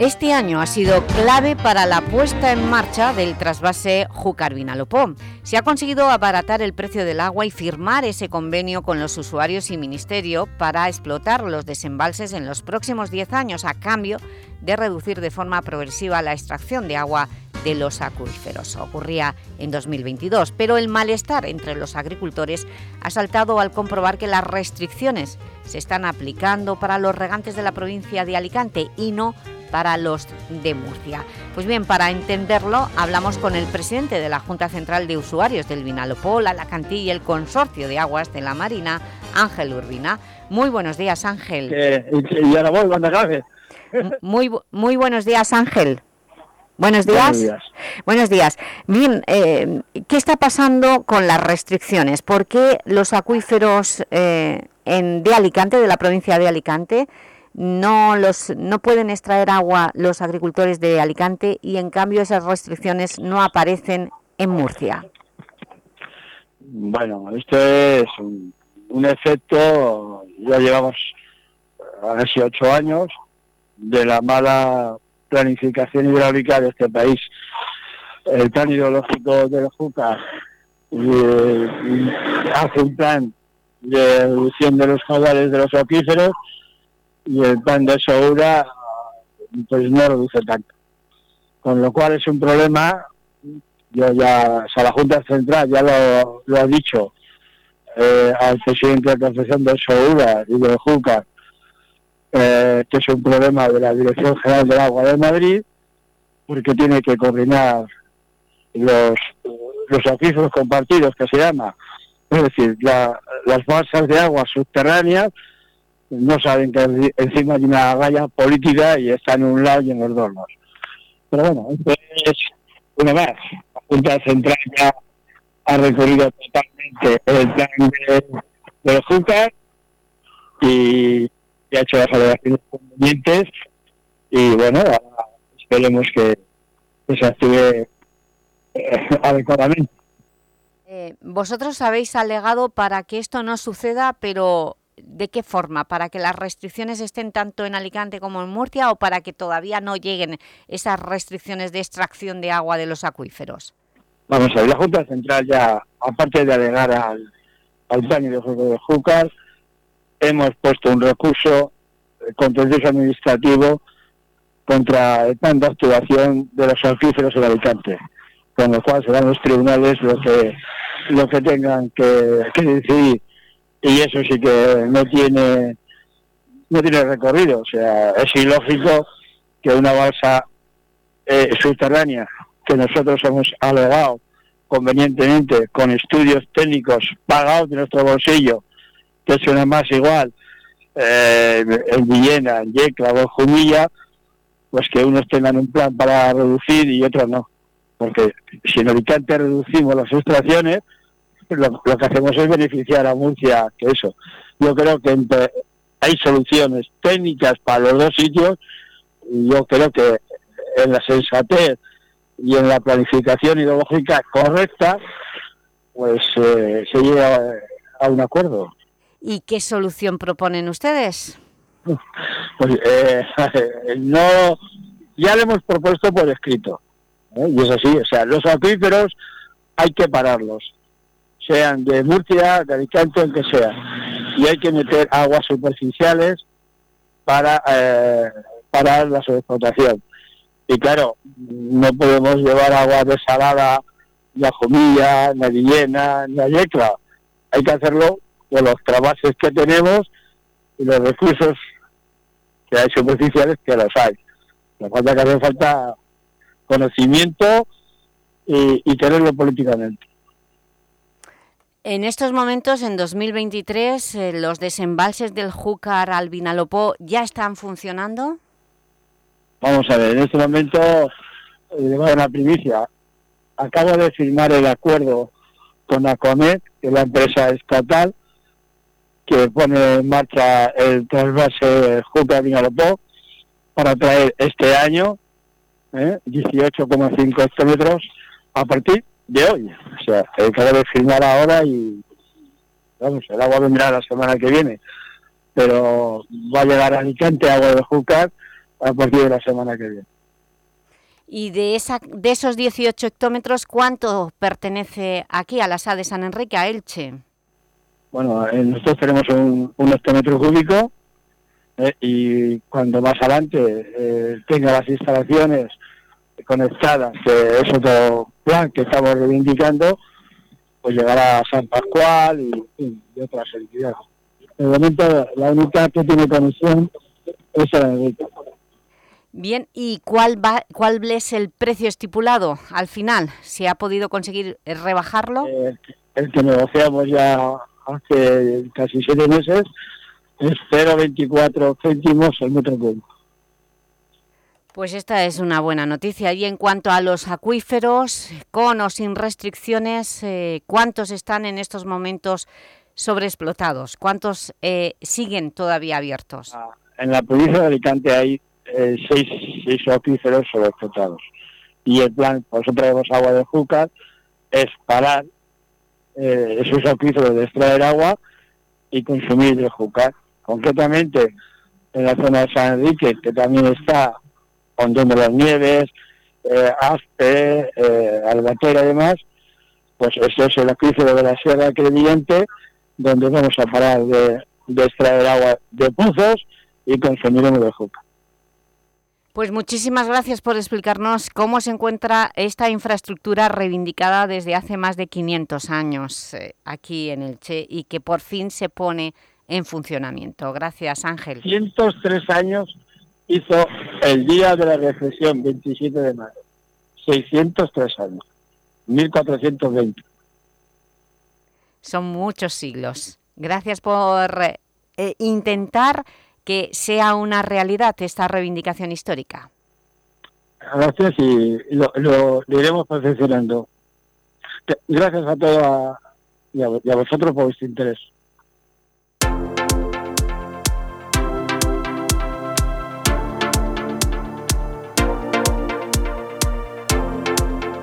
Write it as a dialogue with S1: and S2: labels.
S1: Este año ha sido clave para la puesta en marcha del trasvase Júcar-Vinalopó. Se ha conseguido abaratar el precio del agua y firmar ese convenio con los usuarios y Ministerio para explotar los desembalses en los próximos 10 años a cambio de reducir de forma progresiva la extracción de agua de los acuíferos. Ocurría en 2022, pero el malestar entre los agricultores ha saltado al comprobar que las restricciones se están aplicando para los regantes de la provincia de Alicante y no para los de Murcia. Pues bien, para entenderlo, hablamos con el presidente de la Junta Central de Usuarios del Vinalopó, la Cantilla y el Consorcio de Aguas de la Marina, Ángel Urbina. Muy buenos días, Ángel. muy, muy buenos días, Ángel. Buenos días. Buenos días. Bien, eh, ¿qué está pasando con las restricciones? ¿Por qué los acuíferos eh, en, de Alicante, de la provincia de Alicante, no, los, no pueden extraer agua los agricultores de Alicante y en cambio esas restricciones no aparecen en Murcia.
S2: Bueno, esto es un, efecto, ya llevamos casi ocho años, de la mala planificación hidráulica de este país. El plan ideológico de la JUCA eh, hace un plan de reducción de los caudales de los acuíferos y el plan de Soura pues no reduce tanto. Con lo cual es un problema, yo ya, o la Junta Central ya lo, ha dicho eh, al presidente de la Confesión de Soura y de Júcar, eh, que es un problema de la Dirección General del Agua de Madrid, porque tiene que coordinar los, los acuíferos compartidos, que se llama, es decir, las balsas de agua subterráneas no saben que encima hay una raya política y está en un lado y en los dos lados. Pero bueno, es una más. La Junta Central ya ha recorrido totalmente el plan de, de y, ha hecho las alegaciones convenientes y bueno, esperemos que, se active eh, adecuadamente.
S1: Eh, vosotros habéis alegado para que esto no suceda, pero ¿De qué forma? ¿Para que las restricciones estén tanto en Alicante como en Murcia o para que todavía no lleguen esas restricciones de extracción de agua de los acuíferos?
S2: Vamos a ver, la Junta Central ya, aparte de alegar al, al plan de Júcar, hemos puesto un recurso contra el administrativo contra el plan de actuación de los acuíferos en Alicante, con lo cual serán los tribunales lo que lo que tengan que, que decidir y eso sí que no tiene no tiene recorrido, o sea, es ilógico que una balsa eh, subterránea que nosotros hemos alegado convenientemente con estudios técnicos pagados de nuestro bolsillo, que suena más igual eh, en Villena, en Yecla o en Jumilla, pues que unos tengan un plan para reducir y otros no. Porque si en Alicante reducimos las extracciones, lo, que hacemos es beneficiar a Murcia, que eso. Yo creo que hay soluciones técnicas para los dos sitios y yo creo que en la sensatez y en la planificación ideológica correcta, pues eh, se llega a un acuerdo.
S1: ¿Y qué solución proponen ustedes?
S2: Pues eh, no, ya le hemos propuesto por escrito, ¿eh? y es así, o sea, los acuíferos hay que pararlos sean de Murcia, de Alicante, el que sea. Y hay que meter aguas superficiales para eh, la sobreexplotación. Y claro, no podemos llevar agua desalada ni a Jumilla, ni Villena, ni a Yecla. Hay que hacerlo con los trabajes que tenemos y los recursos que hay superficiales que los hay. Nos falta que hace falta conocimiento y tenerlo políticamente.
S1: En estos momentos, en 2023, eh, ¿los desembalses del Júcar al Vinalopó ya están funcionando?
S2: Vamos a ver, en este momento, eh, una primicia. Acabo de firmar el acuerdo con Acomet, que es la empresa estatal que pone en marcha el trasvase Júcar-Vinalopó, para traer este año ¿eh? 18,5 hectómetros a partir de hoy. O sea, hay que firmar ahora y vamos, el agua vendrá la semana que viene, pero va a llegar a Alicante agua de Júcar a partir de la semana que viene.
S1: Y de, esa, de esos 18 hectómetros, ¿cuánto pertenece aquí a la SA de San Enrique, a Elche?
S2: Bueno, eh, nosotros tenemos un, un hectómetro cúbico eh, y cuando más adelante eh, tenga las instalaciones conectadas, que es otro plan que estamos reivindicando, pues llegará a San Pascual y, otras entidades. De momento la única que tiene conexión es San Enrique.
S1: Bien, ¿y cuál, va, cuál es el precio estipulado al final? ¿Se ha podido conseguir rebajarlo?
S2: Eh, el que negociamos ya hace casi siete meses es 0,24 céntimos el metro cúbico.
S1: Pues esta es una buena noticia. Y en cuanto a los acuíferos, con o sin restricciones, eh, ¿cuántos están en estos momentos sobreexplotados? ¿Cuántos eh, siguen todavía abiertos?
S2: Ah, en la provincia de Alicante hay eh, seis, acuíferos sobreexplotados. Y el plan, por eso traemos agua de Júcar, es parar esos acuíferos de extraer agua y consumir el Júcar. Concretamente, en la zona de San Enrique, que también está Hondón de las Nieves, eh, Aspe, eh, Albatera y demás, pues ese es el acuífero de la Sierra Creyente, donde vamos a parar de, extraer agua de pozos y consumiremos de juca.
S1: Pues muchísimas gracias por explicarnos cómo se encuentra esta infraestructura reivindicada desde hace más de 500 años eh, aquí en el Che y que por fin se pone en funcionamiento. Gracias, Ángel.
S2: 103 años hizo el día de la reflexión, 27 de mayo. 603 años. 1420.
S1: Son muchos siglos. Gracias por eh, intentar que sea una realidad esta reivindicación histórica.
S2: Gracias y lo, lo, iremos perfeccionando. Gracias a todos y a vosotros por vuestro interés.